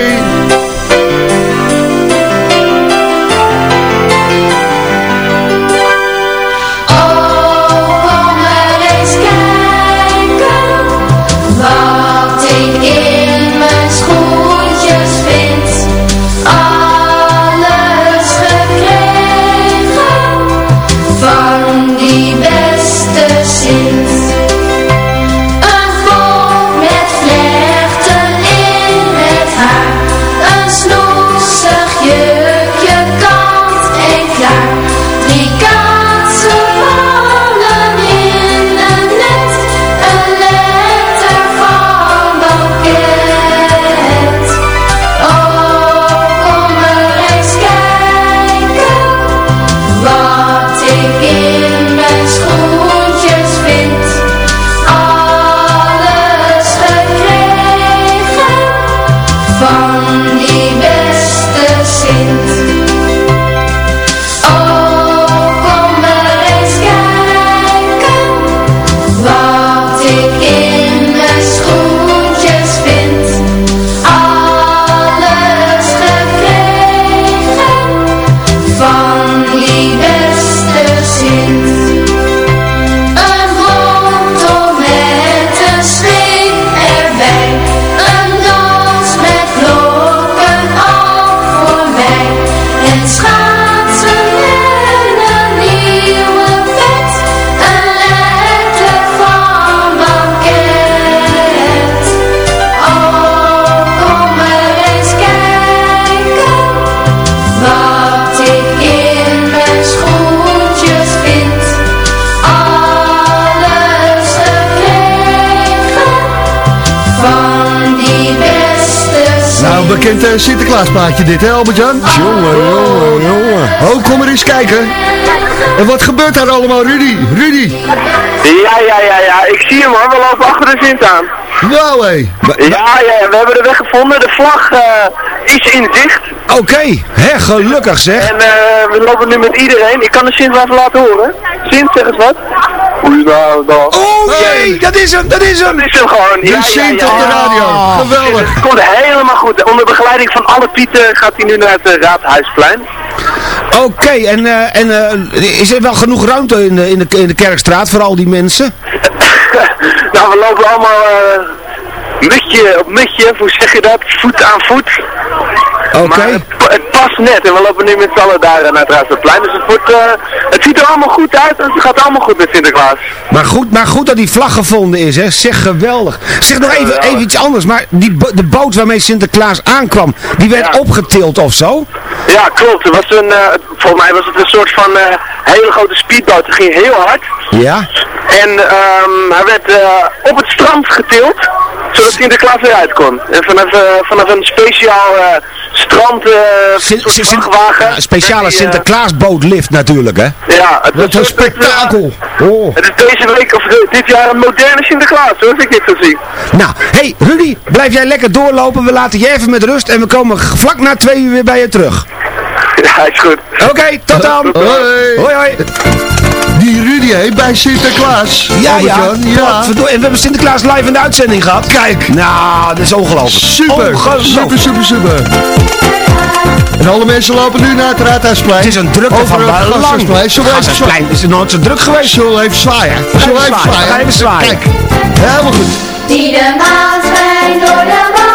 Speaker 7: Sinterklaasplaatje dit, hè Albert-Jan?
Speaker 5: Jongen, jongen, jongen.
Speaker 7: Oh, kom er eens kijken. En wat gebeurt daar allemaal, Rudy? Rudy?
Speaker 8: Ja, ja, ja, ja. Ik zie hem hoor. We lopen achter de Sint aan.
Speaker 7: Wauw, hé.
Speaker 8: Ja, ja, we hebben de weg gevonden. De vlag uh, is in zicht.
Speaker 5: Oké, okay. hè, gelukkig zeg.
Speaker 8: En uh, we lopen nu met iedereen. Ik kan de Sint wel even laten horen. Sint, zeg eens wat. Goedenavond.
Speaker 5: Oh jee, dat is hem, dat is hem.
Speaker 8: Dat is hem gewoon.
Speaker 7: De
Speaker 8: ja, ja,
Speaker 7: op de radio.
Speaker 5: Oh.
Speaker 7: Geweldig.
Speaker 8: Het komt helemaal goed. Onder begeleiding van alle pieten gaat hij nu naar het uh, Raadhuisplein.
Speaker 5: Oké, okay, en, uh, en uh, is er wel genoeg ruimte in de, in, de, in de Kerkstraat voor al die mensen? *laughs*
Speaker 8: nou, we lopen allemaal mutje op mutje, hoe zeg je dat? Voet aan voet. *laughs*
Speaker 5: Oké.
Speaker 8: Okay. Het, het, past net en we lopen nu met z'n allen daar naar het Raadhuisplein. Dus het, wordt, uh, het ziet er allemaal goed uit en het gaat allemaal goed met Sinterklaas.
Speaker 5: Maar goed, maar goed dat die vlag gevonden is, hè. Zeg, geweldig. Zeg nog even, even iets anders, maar die, de boot waarmee Sinterklaas aankwam, die werd ja. opgetild of zo?
Speaker 8: Ja, klopt. Het was een, uh, volgens mij was het een soort van uh, hele grote speedboot. Het ging heel hard.
Speaker 5: Ja.
Speaker 8: En um, hij werd op het strand getild zodat Sinterklaas eruit kon. En vanaf, vanaf een speciaal strand uh,
Speaker 5: Sin
Speaker 8: soort vrachtwagen.
Speaker 5: Ja, speciale Sinterklaasbootlift natuurlijk, hè?
Speaker 8: Ja, het
Speaker 7: Wat een spektakel.
Speaker 8: Oh. Het is deze week, of dit jaar, een moderne Sinterklaas, zoals ik dit gezien.
Speaker 5: Nou, hey Rudy, blijf jij lekker doorlopen. We laten je even met rust en we komen vlak na twee uur weer bij je terug. *laughs*
Speaker 8: Ja, is goed.
Speaker 5: Oké, okay, tot dan.
Speaker 7: Hoi.
Speaker 5: Hoi, hoi.
Speaker 7: Die Rudy, hé, bij Sinterklaas.
Speaker 5: Ja, ja.
Speaker 7: ja.
Speaker 5: En we hebben Sinterklaas live in de uitzending gehad.
Speaker 7: Kijk.
Speaker 5: Nou, dat is ongelooflijk.
Speaker 7: Super.
Speaker 5: Ongelooflijk.
Speaker 7: Super, super, super. En alle mensen lopen nu naar het Raadhuisplein.
Speaker 5: Het is een drukte
Speaker 7: Over
Speaker 5: van
Speaker 7: het
Speaker 5: belang.
Speaker 7: Gasthuisplein. Zullen we even
Speaker 5: Gasthuisplein is er nooit zo druk geweest.
Speaker 7: Zullen we even zwaaien? Zullen we even zwaaien?
Speaker 5: Ga even zwaaien.
Speaker 7: Kijk, helemaal goed.
Speaker 4: Die de maan schijnt door de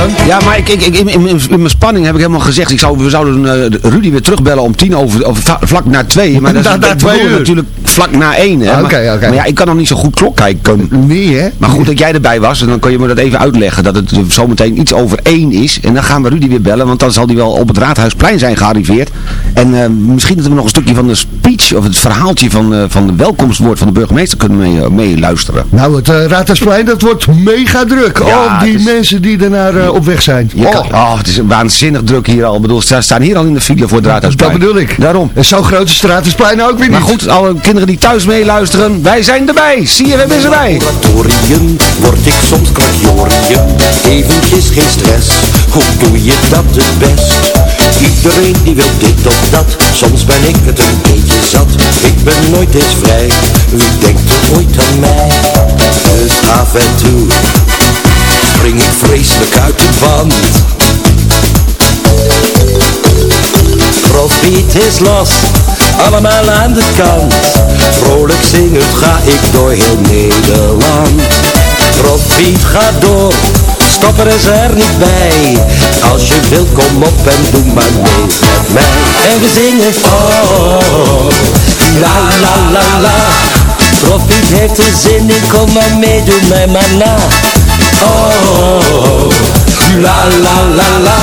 Speaker 7: Albert-Jan.
Speaker 5: Ja, maar ik, ik, ik, in, in, in mijn spanning heb ik helemaal gezegd, ik zou, we zouden uh, Rudy weer terugbellen om tien over, of vlak na twee. *laughs* Maar dat is
Speaker 7: Na- twee uur.
Speaker 5: natuurlijk vlak na één. Hè?
Speaker 7: Ah,
Speaker 5: Maar- ja, ik kan nog niet zo goed klok kijken.
Speaker 7: Nee, hè?
Speaker 5: Maar goed dat jij erbij was, en dan kan je me dat even uitleggen. Dat het zometeen iets over één is. En dan gaan we Rudy weer bellen, want dan zal hij wel op het Raadhuisplein zijn gearriveerd. En eh, misschien dat we nog een stukje van de speech, of het verhaaltje van, eh, van de welkomstwoord van de burgemeester kunnen mee, eh, meeluisteren.
Speaker 7: Nou, het uh, Raadhuisplein, dat wordt mega druk.
Speaker 5: Ja,
Speaker 7: Al die
Speaker 5: is-
Speaker 7: mensen die naar eh, op weg zijn.
Speaker 5: Je
Speaker 7: Oh,
Speaker 5: kan- oh, het is waanzinnig druk hier al. Ik bedoel, ze staan hier al in de file voor het Raadhuisplein.
Speaker 7: dat bedoel ik.
Speaker 5: Daarom.
Speaker 7: En zo groot is het Raadhuisplein ook weer niet.
Speaker 5: Maar goed, alle kinderen kinderen die thuis meeluisteren, wij zijn erbij. Zie je, we zijn erbij.
Speaker 17: word ik soms Eventjes geen stress, hoe doe je dat het best? Iedereen die wil dit of dat, soms ben ik het een beetje zat. Ik ben nooit eens vrij, wie denkt er ooit aan mij? Dus af en toe spring ik vreselijk uit de band Profit is los, allemaal aan de kant. Vrolijk zingend ga ik door heel Nederland. Profit gaat door, stopper is er niet bij. Als je wilt kom op en doe maar mee met mij. En we zingen oh, la la la la. Profit heeft er zin in, kom maar mee, doe mij maar na. Oh, la la la la.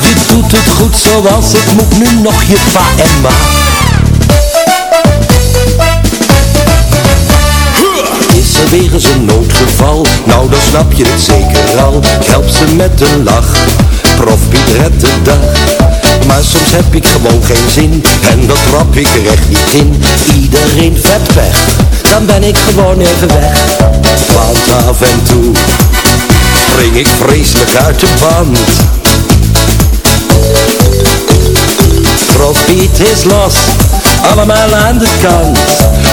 Speaker 17: Je doet het goed zoals het moet, nu nog je pa en ma Eens een noodgeval? Nou dan snap je het zeker al. Ik help ze met een lach. Prof Piet redt de dag. Maar soms heb ik gewoon geen zin. En dat trap ik er echt niet in. Iedereen vet weg. Dan ben ik gewoon even weg. Want af en toe. Spring ik vreselijk uit de band. Profiet is los. Allemaal aan de kant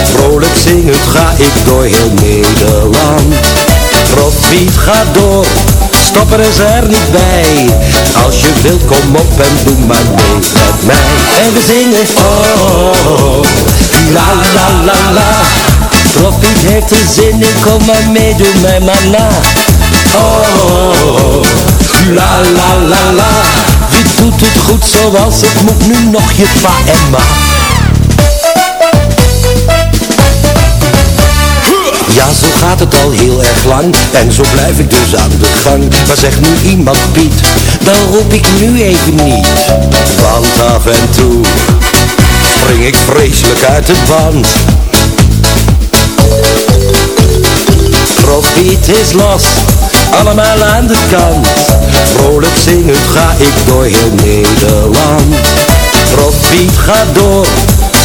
Speaker 17: Vrolijk zingend ga ik door heel Nederland. Profiet gaat door Stopper is er niet bij. Als je wilt kom op en doe maar mee met mij. En we zingen oh La la la la. Profiet heeft er zin in Kom maar mee, doe mij maar na. Oh. La la la la. Je doet het goed zoals het moet Nu nog je pa en ma Ja, zo gaat het al heel erg lang. En zo blijf ik dus aan de gang. Maar zegt nu iemand Piet? Dan roep ik nu even niet. Want af en toe Spring ik vreselijk uit de band. Profiet is los Allemaal aan de kant. Vrolijk zingend ga ik door heel Nederland. Profiet gaat door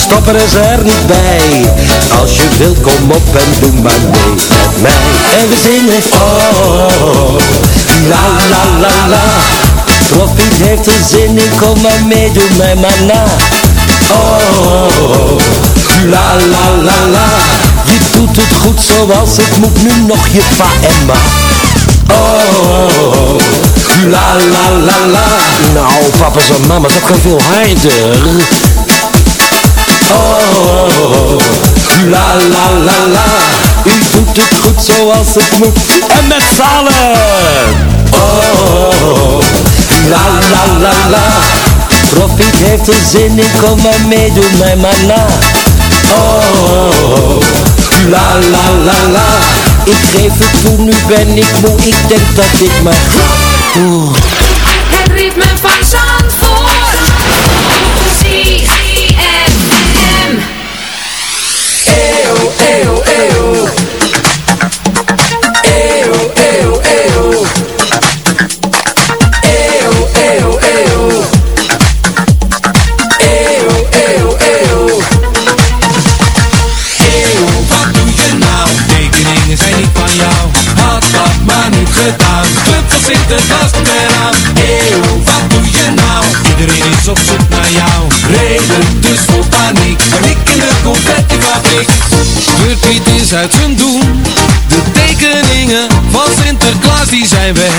Speaker 17: Stopper is er niet bij. Als je wilt kom op en doe maar mee met mij. En we zingen oh La la la la. Profit heeft er zin in, kom maar mee, doe mij maar na. Oh La la la la. Je doet het goed zoals het moet, nu nog je pa en ma. Oh La la la la. Nou papa's en mama's, dat veel harder Oh, la la la la. U doet het goed zoals het moet. En met z'n allen Oh, la la la la. Profit heeft er zin in, kom maar mee, doe mij maar na. Oh, la la la la. Ik geef het toe, nu ben ik moe, ik denk dat ik maar.
Speaker 14: Sinterklaas komt eraan. Eeuw, wat doe je nou? Iedereen is op zoek naar jou. Reden dus voor paniek. Paniek in de confettifabriek.
Speaker 6: Piet is uit zijn doen De tekeningen van Sinterklaas die zijn weg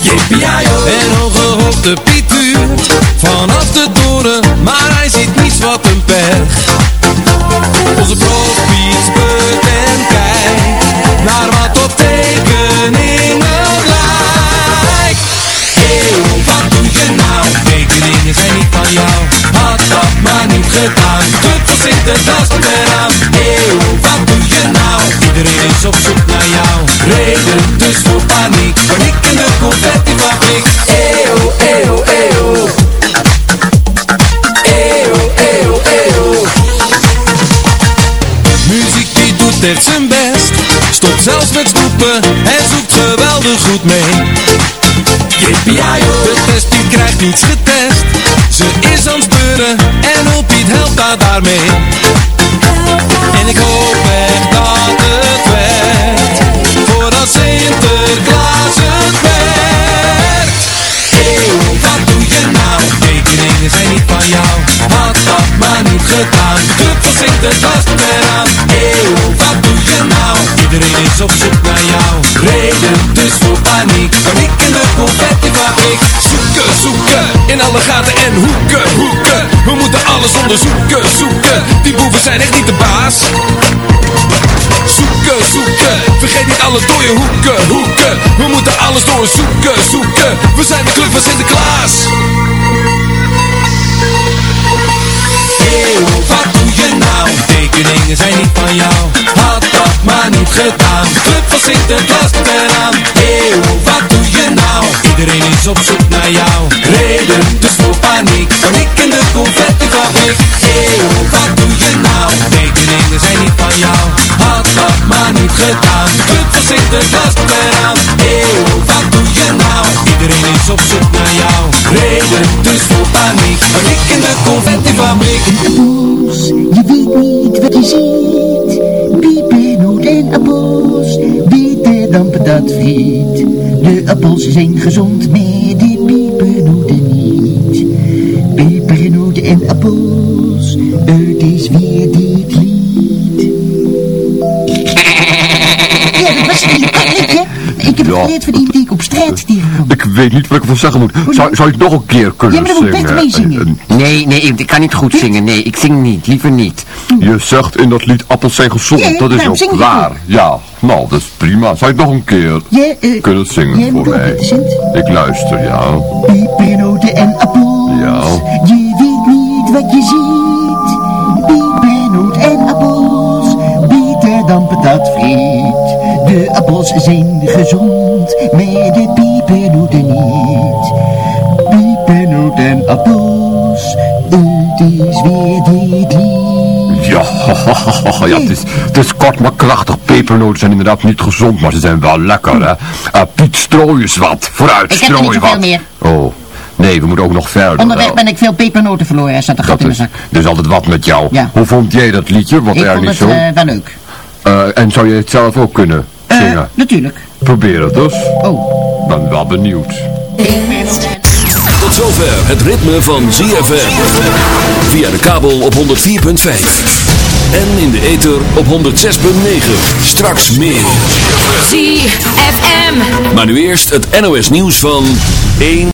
Speaker 14: Yippie-yi-yo.
Speaker 6: En ongehoopte Piet tuurt Vanaf de toren Maar hij ziet niets wat een pech
Speaker 14: Komt eraan. Eeuw, wat doe je nou? Iedereen is op zoek naar jou. Reden dus voor paniek. Paniek in de confettifabriek. Eeuw, eeuw, eeuw. Eeuw, eeuw, eeuw.
Speaker 6: Muziek die doet echt zijn best Stopt zelfs met snoepen En zoekt geweldig goed mee
Speaker 14: Yippie-yi-yo.
Speaker 6: De test die krijgt niets getest En
Speaker 14: ik hoop echt dat het werkt Voordat Sinterklaas het merkt Eeuw, wat doe je nou? Tekeningen zijn niet van jou. Had dat maar niet gedaan. Club van Sinterklaas komt eraan Eeuw, wat doe je nou? Iedereen is op zoek naar jou. Reden dus voor paniek. Paniek in de confettifabriek Zoeken, zoeken. In alle gaten en hoeken, hoeken alles onderzoeken, zoeken Die boeven zijn echt niet de baas. Zoeken, zoeken. Vergeet niet alle dode hoeken, hoeken. We moeten alles doorzoeken, zoeken We zijn de club van Sinterklaas. Eeuw, wat doe je nou? Tekeningen zijn niet van jou. Had dat maar niet gedaan. Club van Sinterklaas komt eraan. Eeuw, wat doe je? Iedereen is op zoek naar jou. Reden, dus voor paniek. Paniek in de confettifabriek Eeuw, wat doe je nou? Tekeningen zijn niet van jou. Had dat maar niet gedaan. Club van Sinterklaas komt eraan. Eeuw, wat doe je nou? Iedereen is op zoek naar jou. Reden, dus voor paniek. Paniek in de confettifabriek
Speaker 18: je weet niet wat je ziet. Piepernoot en appels, dan patatfriet. De appels zijn gezond, maar de pepernoten niet. Pepernoten en appels, geleerd van die die ik op straat tegenkom.
Speaker 19: Ik weet niet wat ik ervan zeggen moet. Zou, zou je het nog een keer kunnen
Speaker 18: Ja, maar dan moet
Speaker 19: zingen?
Speaker 18: Bert meezingen.
Speaker 20: Nee, nee, ik, ik kan niet goed zingen. Nee, ik zing niet. Liever niet.
Speaker 19: Je zegt in dat lied appels zijn gezond.
Speaker 18: Ja,
Speaker 19: dat is
Speaker 18: nou,
Speaker 19: ook
Speaker 18: het
Speaker 19: waar. Ja, nou, dat is prima. Zou je het nog een keer
Speaker 18: Ja, eh,
Speaker 19: kunnen zingen
Speaker 18: jij
Speaker 19: voor mij? Ik luister, ja.
Speaker 18: Pepernoten en appels.
Speaker 19: Ja.
Speaker 18: Je weet niet wat je ziet. Pepernoot en appels. Beter dan patatfriet. De appels zijn gezond, maar de pepernoten niet. Pepernoot en appels. Het is weer dit lied. *laughs*
Speaker 19: Ja, ja het, is, het is kort maar krachtig. Pepernoten zijn inderdaad niet gezond, maar ze zijn wel lekker, hè. Ah, Piet, strooi eens wat. Vooruit,
Speaker 18: Ik heb er
Speaker 19: strooi
Speaker 18: niet zoveel
Speaker 19: wat.
Speaker 18: meer.
Speaker 19: Oh, nee, we moeten ook nog verder.
Speaker 18: Onderweg ben ik veel pepernoten verloren. Er zat een gat
Speaker 19: Dat
Speaker 18: in mijn zak.
Speaker 19: is altijd wat met jou.
Speaker 18: Ja.
Speaker 19: Hoe vond jij dat liedje? Wat
Speaker 18: Ik
Speaker 19: er
Speaker 18: vond
Speaker 19: niet
Speaker 18: het
Speaker 19: zo.
Speaker 18: eh, wel leuk.
Speaker 19: Eh, en zou je het zelf ook kunnen zingen?
Speaker 18: Natuurlijk.
Speaker 19: Probeer het dus.
Speaker 18: Oh.
Speaker 19: Ben wel benieuwd.
Speaker 10: Tot zover het ritme van ZFM. Via de kabel op 104.5. En in de ether op 106.9. Straks meer.
Speaker 12: ZFM.
Speaker 10: Maar nu eerst het NOS nieuws van 1.